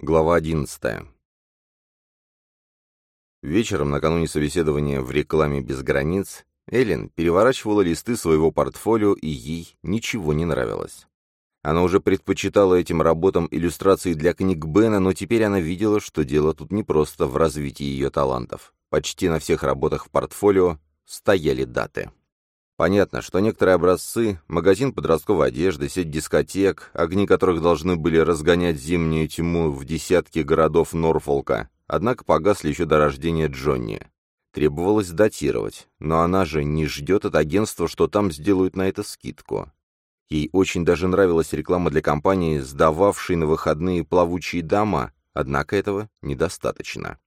Глава 11. Вечером, накануне собеседования в рекламе «Без границ», Эллен переворачивала листы своего портфолио, и ей ничего не нравилось. Она уже предпочитала этим работам иллюстрации для книг Бена, но теперь она видела, что дело тут не просто в развитии ее талантов. Почти на всех работах в портфолио стояли даты. Понятно, что некоторые образцы, магазин подростковой одежды, сеть дискотек, огни которых должны были разгонять зимнюю тьму в десятки городов Норфолка, однако погасли еще до рождения Джонни. Требовалось датировать, но она же не ждет от агентства, что там сделают на это скидку. Ей очень даже нравилась реклама для компании, сдававшей на выходные плавучие дома, однако этого недостаточно.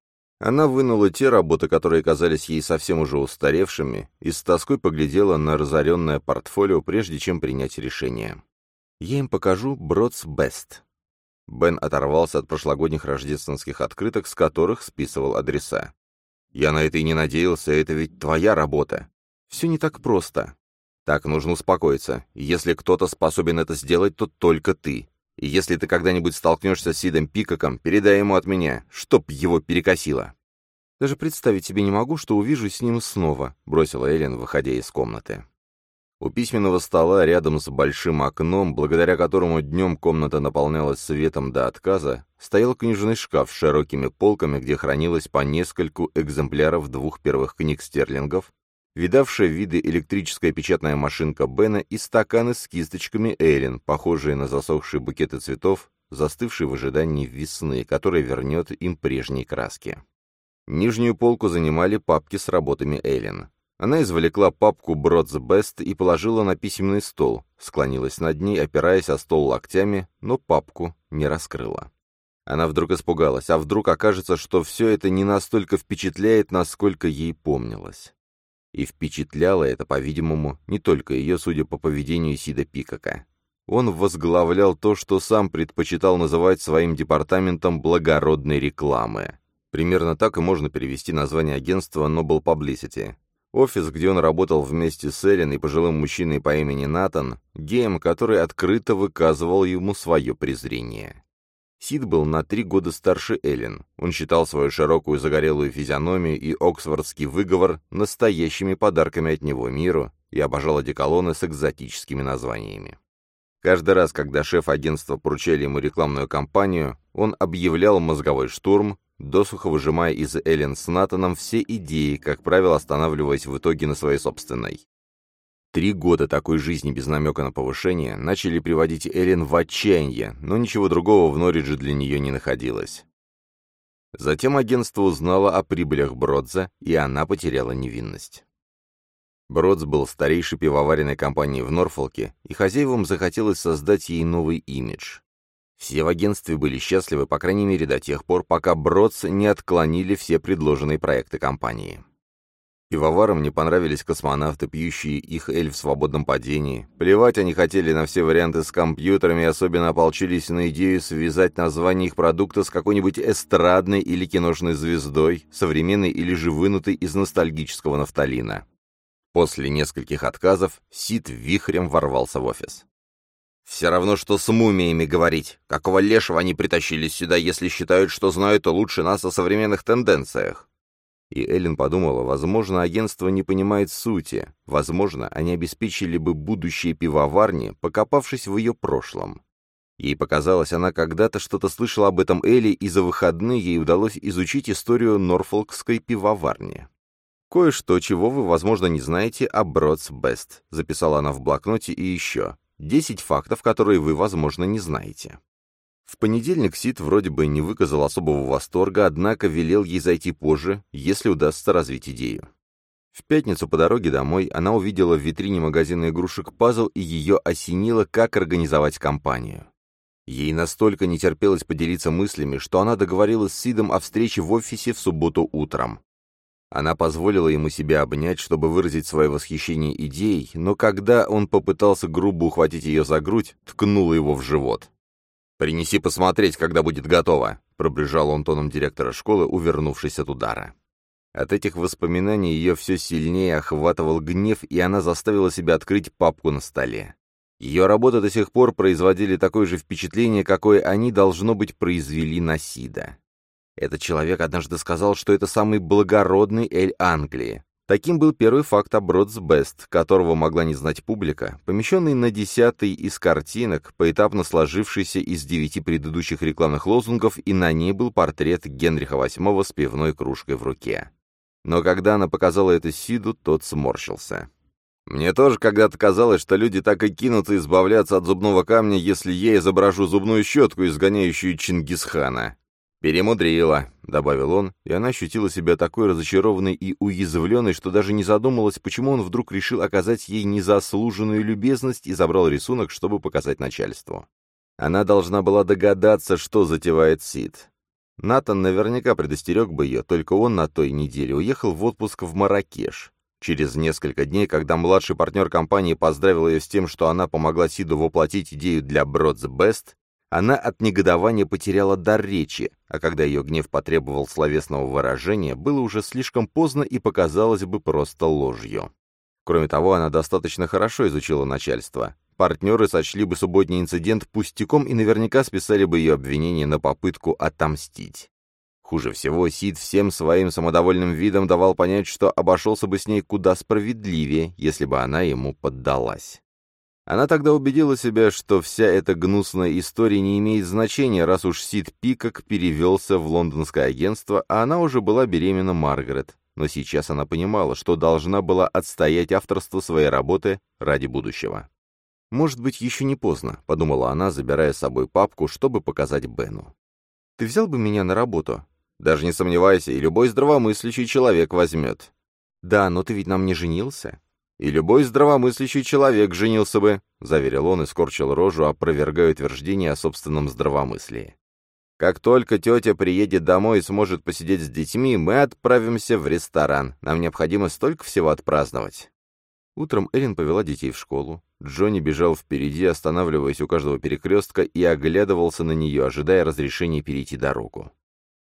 Она вынула те работы, которые казались ей совсем уже устаревшими, и с тоской поглядела на разоренное портфолио, прежде чем принять решение. «Я им покажу Бродс Бест». Бен оторвался от прошлогодних рождественских открыток, с которых списывал адреса. «Я на это и не надеялся, это ведь твоя работа. Все не так просто. Так, нужно успокоиться. Если кто-то способен это сделать, то только ты. И если ты когда-нибудь столкнешься с Сидом Пикаком, передай ему от меня, чтоб его перекосило. «Даже представить себе не могу, что увижусь с ним снова», — бросила Эллен, выходя из комнаты. У письменного стола рядом с большим окном, благодаря которому днем комната наполнялась светом до отказа, стоял книжный шкаф с широкими полками, где хранилось по нескольку экземпляров двух первых книг стерлингов, видавшая виды электрическая печатная машинка Бена и стаканы с кисточками Эллен, похожие на засохшие букеты цветов, застывшие в ожидании весны, которая вернет им прежние краски. Нижнюю полку занимали папки с работами Эллен. Она извлекла папку «Бродс Бест» и положила на письменный стол, склонилась над ней, опираясь о стол локтями, но папку не раскрыла. Она вдруг испугалась, а вдруг окажется, что все это не настолько впечатляет, насколько ей помнилось. И впечатляло это, по-видимому, не только ее, судя по поведению Сида Пикака. Он возглавлял то, что сам предпочитал называть своим департаментом благородной рекламы. Примерно так и можно перевести название агентства Noble Publicity. Офис, где он работал вместе с Эллен и пожилым мужчиной по имени Натан, геем, который открыто выказывал ему свое презрение. Сид был на три года старше Эллен. Он считал свою широкую загорелую физиономию и оксфордский выговор настоящими подарками от него миру и обожал одеколоны с экзотическими названиями. Каждый раз, когда шеф агентства поручали ему рекламную кампанию, он объявлял мозговой штурм, досуха выжимая из Эллен с Натаном все идеи, как правило, останавливаясь в итоге на своей собственной. Три года такой жизни без намека на повышение начали приводить Эллен в отчаяние, но ничего другого в Норридже для нее не находилось. Затем агентство узнало о прибылях Бродза, и она потеряла невинность. Бродз был старейшей пивоваренной компанией в Норфолке, и хозяевам захотелось создать ей новый имидж. Все в агентстве были счастливы, по крайней мере, до тех пор, пока Бродс не отклонили все предложенные проекты компании. Пивоварам не понравились космонавты, пьющие их эль в свободном падении. Плевать они хотели на все варианты с компьютерами, особенно ополчились на идею связать название их продукта с какой-нибудь эстрадной или киношной звездой, современной или же вынутой из ностальгического нафталина. После нескольких отказов Сид вихрем ворвался в офис. «Все равно, что с мумиями говорить. Какого лешего они притащились сюда, если считают, что знают лучше нас о современных тенденциях?» И Эллен подумала, возможно, агентство не понимает сути, возможно, они обеспечили бы будущее пивоварни, покопавшись в ее прошлом. Ей показалось, она когда-то что-то слышала об этом Элли, и за выходные ей удалось изучить историю Норфолкской пивоварни. «Кое-что, чего вы, возможно, не знаете о Бродс Бест», записала она в блокноте и еще. «Десять фактов, которые вы, возможно, не знаете». В понедельник Сид вроде бы не выказал особого восторга, однако велел ей зайти позже, если удастся развить идею. В пятницу по дороге домой она увидела в витрине магазина игрушек пазл и ее осенило, как организовать компанию. Ей настолько не терпелось поделиться мыслями, что она договорилась с Сидом о встрече в офисе в субботу утром. Она позволила ему себя обнять, чтобы выразить свое восхищение идеей, но когда он попытался грубо ухватить ее за грудь, ткнула его в живот. «Принеси посмотреть, когда будет готово», — пробежал он тоном директора школы, увернувшись от удара. От этих воспоминаний ее все сильнее охватывал гнев, и она заставила себя открыть папку на столе. Ее работы до сих пор производили такое же впечатление, какое они, должно быть, произвели на Сида. Этот человек однажды сказал, что это самый благородный Эль Англии. Таким был первый факт о Бродс Бест, которого могла не знать публика, помещенный на десятый из картинок, поэтапно сложившийся из девяти предыдущих рекламных лозунгов, и на ней был портрет Генриха VIII с пивной кружкой в руке. Но когда она показала это Сиду, тот сморщился. «Мне тоже когда-то казалось, что люди так и кинутся избавляться от зубного камня, если я изображу зубную щетку, изгоняющую Чингисхана», «Перемудрила», — добавил он, и она ощутила себя такой разочарованной и уязвленной, что даже не задумалась, почему он вдруг решил оказать ей незаслуженную любезность и забрал рисунок, чтобы показать начальству. Она должна была догадаться, что затевает Сид. Натан наверняка предостерег бы ее, только он на той неделе уехал в отпуск в Маракеш. Через несколько дней, когда младший партнер компании поздравил ее с тем, что она помогла Сиду воплотить идею для Бродс Бест, она от негодования потеряла дар речи, а когда ее гнев потребовал словесного выражения, было уже слишком поздно и показалось бы просто ложью. Кроме того, она достаточно хорошо изучила начальство. Партнеры сочли бы субботний инцидент пустяком и наверняка списали бы ее обвинение на попытку отомстить. Хуже всего, Сид всем своим самодовольным видом давал понять, что обошелся бы с ней куда справедливее, если бы она ему поддалась. Она тогда убедила себя, что вся эта гнусная история не имеет значения, раз уж Сид Пикок перевелся в лондонское агентство, а она уже была беременна Маргарет. Но сейчас она понимала, что должна была отстоять авторство своей работы ради будущего. «Может быть, еще не поздно», — подумала она, забирая с собой папку, чтобы показать Бену. «Ты взял бы меня на работу?» «Даже не сомневайся, и любой здравомыслящий человек возьмет». «Да, но ты ведь нам не женился?» И любой здравомыслящий человек женился бы, — заверил он и скорчил рожу, опровергая утверждение о собственном здравомыслии. Как только тетя приедет домой и сможет посидеть с детьми, мы отправимся в ресторан. Нам необходимо столько всего отпраздновать. Утром Эллен повела детей в школу. Джонни бежал впереди, останавливаясь у каждого перекрестка, и оглядывался на нее, ожидая разрешения перейти дорогу.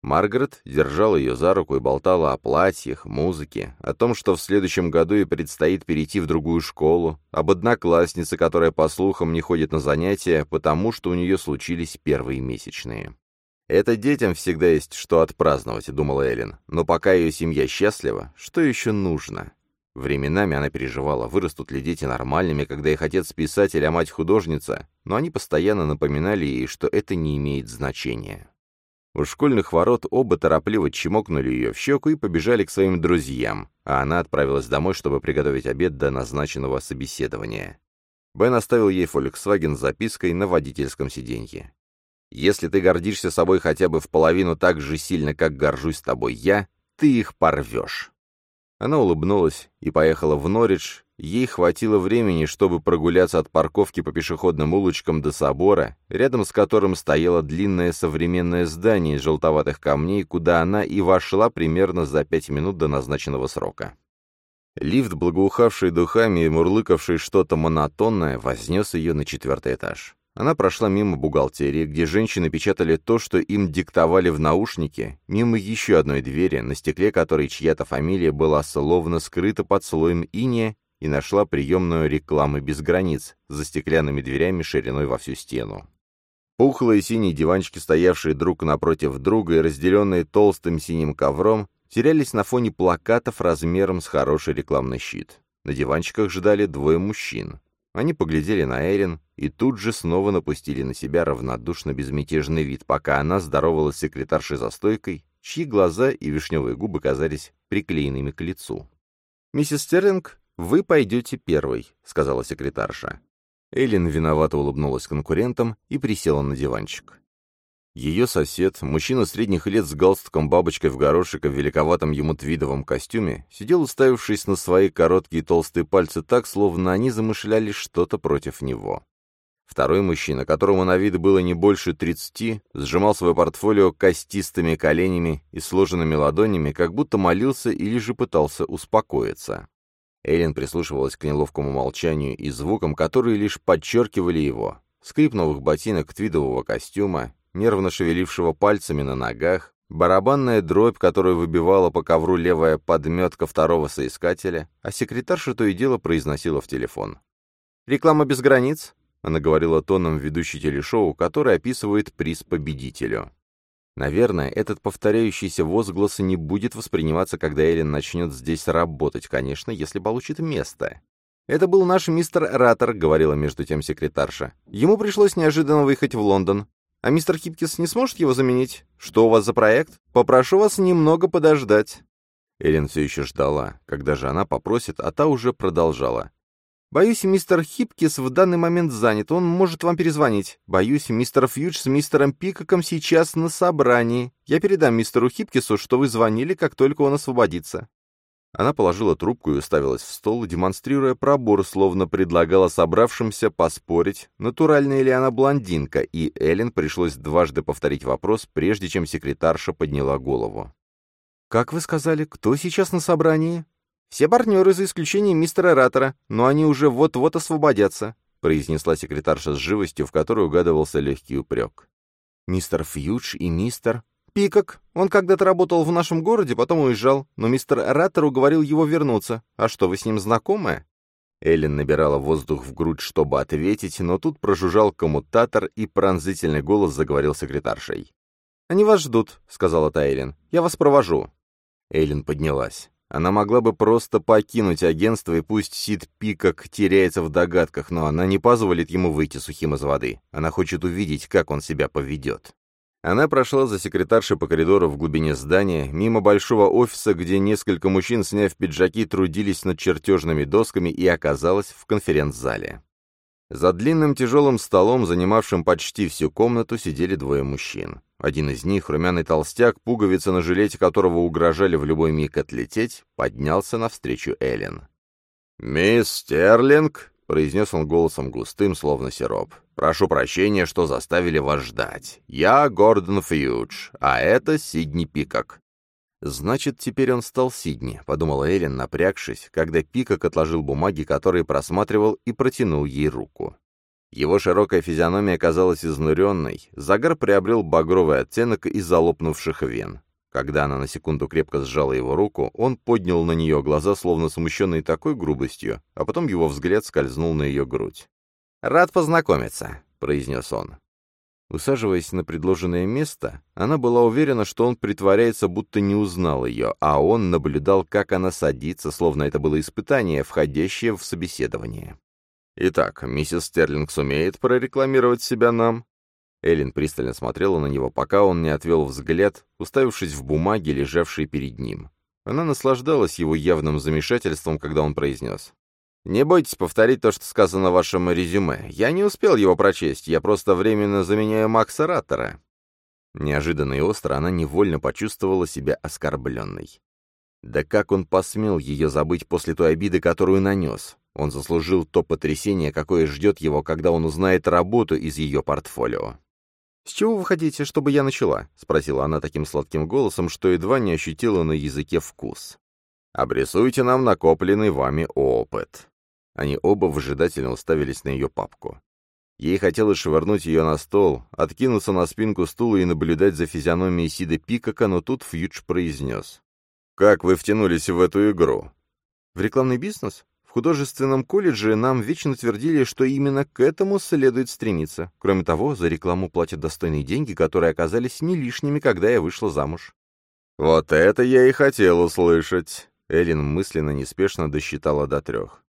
Маргарет держала ее за руку и болтала о платьях, музыке, о том, что в следующем году ей предстоит перейти в другую школу, об однокласснице, которая, по слухам, не ходит на занятия, потому что у нее случились первые месячные. «Это детям всегда есть что отпраздновать», — думала Эллен, «но пока ее семья счастлива, что еще нужно?» Временами она переживала, вырастут ли дети нормальными, когда их отец писатель, а мать художница, но они постоянно напоминали ей, что это не имеет значения. У школьных ворот оба торопливо чмокнули ее в щеку и побежали к своим друзьям, а она отправилась домой, чтобы приготовить обед до назначенного собеседования. Бен оставил ей Volkswagen с запиской на водительском сиденье. «Если ты гордишься собой хотя бы в половину так же сильно, как горжусь тобой я, ты их порвешь». Она улыбнулась и поехала в Норридж, Ей хватило времени, чтобы прогуляться от парковки по пешеходным улочкам до собора, рядом с которым стояло длинное современное здание из желтоватых камней, куда она и вошла примерно за пять минут до назначенного срока. Лифт, благоухавший духами и мурлыкавший что-то монотонное, вознес ее на четвертый этаж. Она прошла мимо бухгалтерии, где женщины печатали то, что им диктовали в наушнике, мимо еще одной двери, на стекле которой чья-то фамилия была словно скрыта под слоем иния и нашла приемную рекламы без границ за стеклянными дверями шириной во всю стену. Пухлые синие диванчики, стоявшие друг напротив друга и разделенные толстым синим ковром, терялись на фоне плакатов размером с хороший рекламный щит. На диванчиках ждали двое мужчин. Они поглядели на Эрин и тут же снова напустили на себя равнодушно безмятежный вид, пока она здоровалась с секретаршей за стойкой, чьи глаза и вишневые губы казались приклеенными к лицу. «Миссис Стерлинг «Вы пойдете первой», — сказала секретарша. Эллен виновато улыбнулась конкурентам и присела на диванчик. Ее сосед, мужчина средних лет с галстуком-бабочкой в горошек и в великоватом ему твидовом костюме, сидел уставившись на свои короткие толстые пальцы так, словно они замышляли что-то против него. Второй мужчина, которому на вид было не больше тридцати, сжимал свое портфолио костистыми коленями и сложенными ладонями, как будто молился или же пытался успокоиться. Эйлин прислушивалась к неловкому молчанию и звукам, которые лишь подчеркивали его. Скрип новых ботинок твидового костюма, нервно шевелившего пальцами на ногах, барабанная дробь, которую выбивала по ковру левая подметка второго соискателя, а секретарша то и дело произносила в телефон. «Реклама без границ? Она говорила тоном ведущей телешоу, который описывает приз победителю. Наверное, этот повторяющийся возглас не будет восприниматься, когда Эллен начнет здесь работать, конечно, если получит место. «Это был наш мистер Раттер», — говорила между тем секретарша. «Ему пришлось неожиданно выехать в Лондон. А мистер Хипкис не сможет его заменить? Что у вас за проект? Попрошу вас немного подождать». Эллен все еще ждала, когда же она попросит, а та уже продолжала. «Боюсь, мистер Хипкис в данный момент занят, он может вам перезвонить. Боюсь, мистер Фьюдж с мистером Пикаком сейчас на собрании. Я передам мистеру Хипкису, что вы звонили, как только он освободится». Она положила трубку и уставилась в стол, демонстрируя пробор, словно предлагала собравшимся поспорить, натуральная ли она блондинка, и Эллен пришлось дважды повторить вопрос, прежде чем секретарша подняла голову. «Как вы сказали, кто сейчас на собрании?» «Все партнеры, за исключением мистера Раттера, но они уже вот-вот освободятся», произнесла секретарша с живостью, в которой угадывался легкий упрек. «Мистер Фьюдж и мистер...» «Пикок. Он когда-то работал в нашем городе, потом уезжал, но мистер Раттер уговорил его вернуться. А что, вы с ним знакомы?» Эллен набирала воздух в грудь, чтобы ответить, но тут прожужжал коммутатор, и пронзительный голос заговорил секретаршей. «Они вас ждут», — сказала Тайлин. «Я вас провожу». Эллен поднялась. Она могла бы просто покинуть агентство, и пусть Сид Пикок теряется в догадках, но она не позволит ему выйти сухим из воды. Она хочет увидеть, как он себя поведет. Она прошла за секретаршей по коридору в глубине здания, мимо большого офиса, где несколько мужчин, сняв пиджаки, трудились над чертежными досками и оказалась в конференц-зале. За длинным тяжелым столом, занимавшим почти всю комнату, сидели двое мужчин. Один из них, румяный толстяк, пуговицы на жилете которого угрожали в любой миг отлететь, поднялся навстречу Эллен. «Мисс Стерлинг», — произнес он голосом густым, словно сироп, — «прошу прощения, что заставили вас ждать. Я Гордон Фьюдж, а это Сидни Пикок. «Значит, теперь он стал Сидни», — подумала Эллен, напрягшись, когда Пикок отложил бумаги, которые просматривал, и протянул ей руку. Его широкая физиономия казалась изнуренной, загар приобрел багровый оттенок из-за лопнувших вен. Когда она на секунду крепко сжала его руку, он поднял на нее глаза, словно смущенный такой грубостью, а потом его взгляд скользнул на ее грудь. «Рад познакомиться», — произнес он. Усаживаясь на предложенное место, она была уверена, что он притворяется, будто не узнал ее, а он наблюдал, как она садится, словно это было испытание, входящее в собеседование. «Итак, миссис Стерлинг сумеет прорекламировать себя нам?» Эллен пристально смотрела на него, пока он не отвел взгляд, уставившись в бумаги, лежавшие перед ним. Она наслаждалась его явным замешательством, когда он произнес. Не бойтесь повторить то, что сказано в вашем резюме. Я не успел его прочесть, я просто временно заменяю Макса Раттера». Неожиданно и остро она невольно почувствовала себя оскорбленной. Да как он посмел ее забыть после той обиды, которую нанес? Он заслужил то потрясение, какое ждет его, когда он узнает работу из ее портфолио. «С чего вы хотите, чтобы я начала?» — спросила она таким сладким голосом, что едва не ощутила на языке вкус. «Обрисуйте нам накопленный вами опыт». Они оба выжидательно уставились на ее папку. Ей хотелось швырнуть ее на стол, откинуться на спинку стула и наблюдать за физиономией Сида Пикака, но тут Фьюдж произнес. «Как вы втянулись в эту игру?» «В рекламный бизнес? В художественном колледже нам вечно твердили, что именно к этому следует стремиться. Кроме того, за рекламу платят достойные деньги, которые оказались не лишними, когда я вышла замуж». «Вот это я и хотел услышать!» Эллен мысленно неспешно досчитала до трех.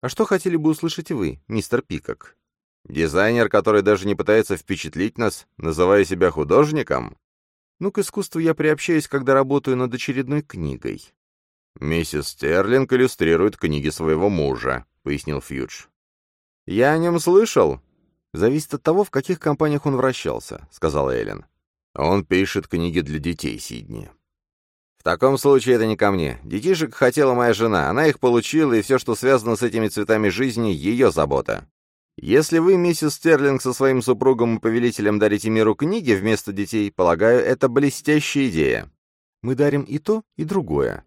А что хотели бы услышать вы, мистер Пикок? Дизайнер, который даже не пытается впечатлить нас, называя себя художником? Ну, к искусству я приобщаюсь, когда работаю над очередной книгой. «Миссис Стерлинг иллюстрирует книги своего мужа», — пояснил Фьюдж. «Я о нем слышал». «Зависит от того, в каких компаниях он вращался», — сказала Эллен. «Он пишет книги для детей, Сидни таком случае это не ко мне. Детишек хотела моя жена, она их получила, и все, что связано с этими цветами жизни, ее забота. Если вы, миссис Стерлинг, со своим супругом и повелителем дарите миру книги вместо детей, полагаю, это блестящая идея. Мы дарим и то, и другое.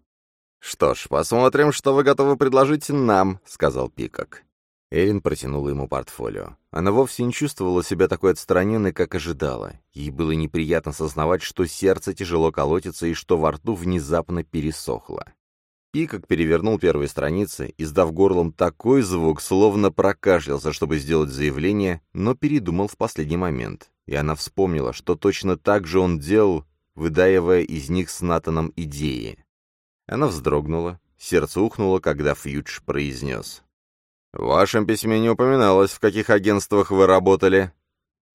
«Что ж, посмотрим, что вы готовы предложить нам», — сказал Пикок. Эрин протянула ему портфолио. Она вовсе не чувствовала себя такой отстраненной, как ожидала. Ей было неприятно сознавать, что сердце тяжело колотится и что во рту внезапно пересохло. Пикок перевернул первые страницы, издав горлом такой звук, словно прокашлялся, чтобы сделать заявление, но передумал в последний момент. И она вспомнила, что точно так же он делал, выдаивая из них с Натаном идеи. Она вздрогнула, сердце ухнуло, когда Фьюдж произнес. «В вашем письме не упоминалось, в каких агентствах вы работали».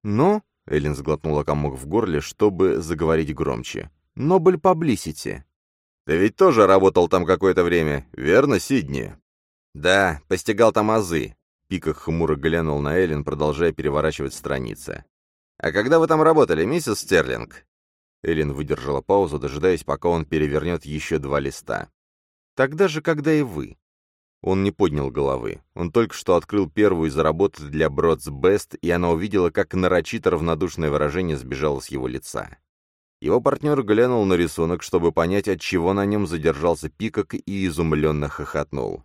«Но...» — Эллен сглотнула комок в горле, чтобы заговорить громче. «Нобль Паблисити». «Ты ведь тоже работал там какое-то время, верно, Сидни?» «Да, постигал там азы». Пиках хмуро глянул на Эллен, продолжая переворачивать страницы. «А когда вы там работали, миссис Стерлинг?» Эллен выдержала паузу, дожидаясь, пока он перевернет еще два листа. «Тогда же, когда и вы. Он не поднял головы. Он только что открыл первую из работ для Бродс Бест, и она увидела, как нарочито равнодушное выражение сбежало с его лица. Его партнер глянул на рисунок, чтобы понять, от чего на нем задержался пикок, и изумленно хохотнул.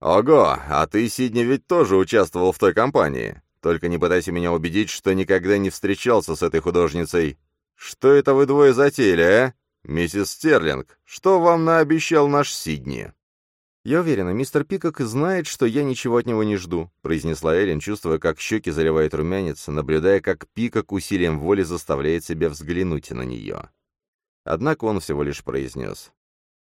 «Ого, а ты, Сидни, ведь тоже участвовал в той компании. Только не пытайся меня убедить, что никогда не встречался с этой художницей. Что это вы двое затеяли, а? Миссис Стерлинг, что вам наобещал наш Сидни?» «Я уверена, мистер Пикок знает, что я ничего от него не жду», произнесла Эллен, чувствуя, как щеки заливает румянец, наблюдая, как Пикок усилием воли заставляет себя взглянуть на нее. Однако он всего лишь произнес.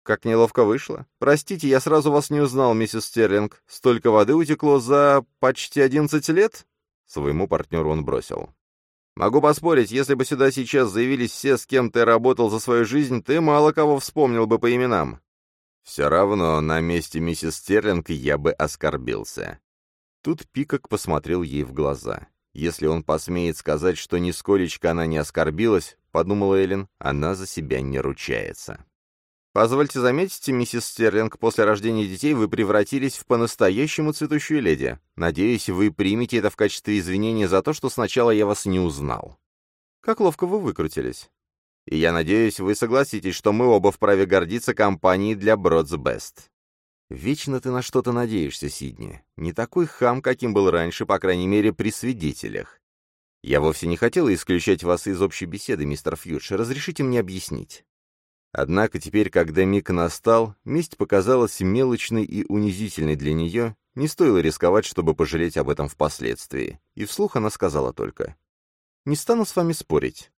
«Как неловко вышло. Простите, я сразу вас не узнал, миссис Стерлинг. Столько воды утекло за почти одиннадцать лет?» Своему партнеру он бросил. «Могу поспорить, если бы сюда сейчас заявились все, с кем ты работал за свою жизнь, ты мало кого вспомнил бы по именам. Все равно на месте миссис Стерлинг я бы оскорбился. Тут Пикок посмотрел ей в глаза. Если он посмеет сказать, что нисколечко она не оскорбилась, подумала Эллен, она за себя не ручается. «Позвольте заметить, миссис Стерлинг, после рождения детей вы превратились в по-настоящему цветущую леди. Надеюсь, вы примете это в качестве извинения за то, что сначала я вас не узнал». «Как ловко вы выкрутились. И я надеюсь, вы согласитесь, что мы оба вправе гордиться компанией для Бродс Бест. Вечно ты на что-то надеешься, Сидни. Не такой хам, каким был раньше, по крайней мере, при свидетелях. Я вовсе не хотела исключать вас из общей беседы, мистер Фьюдж. Разрешите мне объяснить. Однако теперь, когда миг настал, месть показалась мелочной и унизительной для нее, не стоило рисковать, чтобы пожалеть об этом впоследствии. И вслух она сказала только. «Не стану с вами спорить.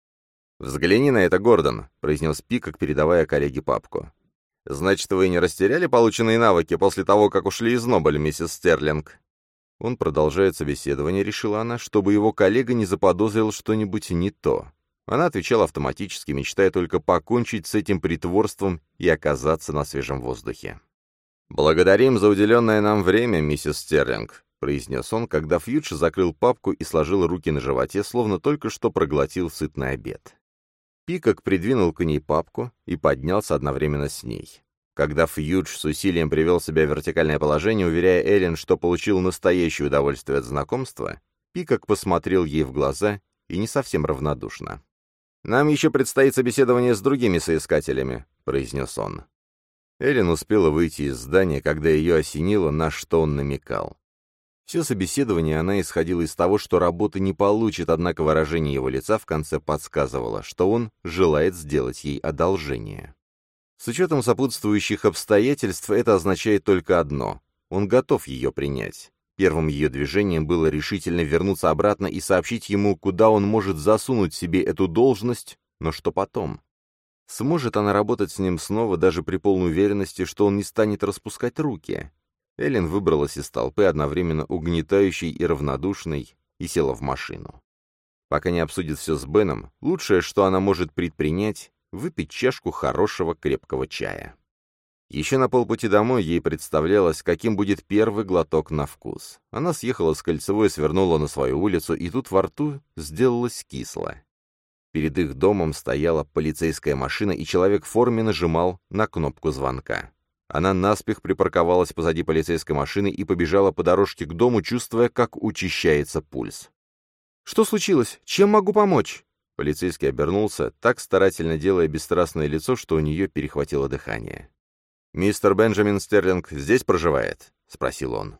«Взгляни на это, Гордон», — произнес Пикок, передавая коллеге папку. «Значит, вы не растеряли полученные навыки после того, как ушли из Нобеля, миссис Стерлинг?» Он продолжает собеседование, решила она, чтобы его коллега не заподозрил что-нибудь не то. Она отвечала автоматически, мечтая только покончить с этим притворством и оказаться на свежем воздухе. «Благодарим за уделенное нам время, миссис Стерлинг», — произнес он, когда Фьюдж закрыл папку и сложил руки на животе, словно только что проглотил сытный обед. Пикок придвинул к ней папку и поднялся одновременно с ней. Когда Фьюдж с усилием привел себя в вертикальное положение, уверяя Эллен, что получил настоящее удовольствие от знакомства, Пикок посмотрел ей в глаза и не совсем равнодушно. «Нам еще предстоит собеседование с другими соискателями», — произнес он. Эллен успела выйти из здания, когда ее осенило, на что он намекал. Все собеседование она исходила из того, что работа не получит, однако выражение его лица в конце подсказывало, что он желает сделать ей одолжение. С учетом сопутствующих обстоятельств это означает только одно — он готов ее принять. Первым ее движением было решительно вернуться обратно и сообщить ему, куда он может засунуть себе эту должность, но что потом? Сможет она работать с ним снова даже при полной уверенности, что он не станет распускать руки? Эллен выбралась из толпы, одновременно угнетающей и равнодушной, и села в машину. Пока не обсудит все с Беном, лучшее, что она может предпринять, выпить чашку хорошего крепкого чая. Еще на полпути домой ей представлялось, каким будет первый глоток на вкус. Она съехала с кольцевой, свернула на свою улицу, и тут во рту сделалось кисло. Перед их домом стояла полицейская машина, и человек в форме нажимал на кнопку звонка. Она наспех припарковалась позади полицейской машины и побежала по дорожке к дому, чувствуя, как учащается пульс. «Что случилось? Чем могу помочь?» Полицейский обернулся, так старательно делая бесстрастное лицо, что у нее перехватило дыхание. «Мистер Бенджамин Стерлинг здесь проживает?» — спросил он.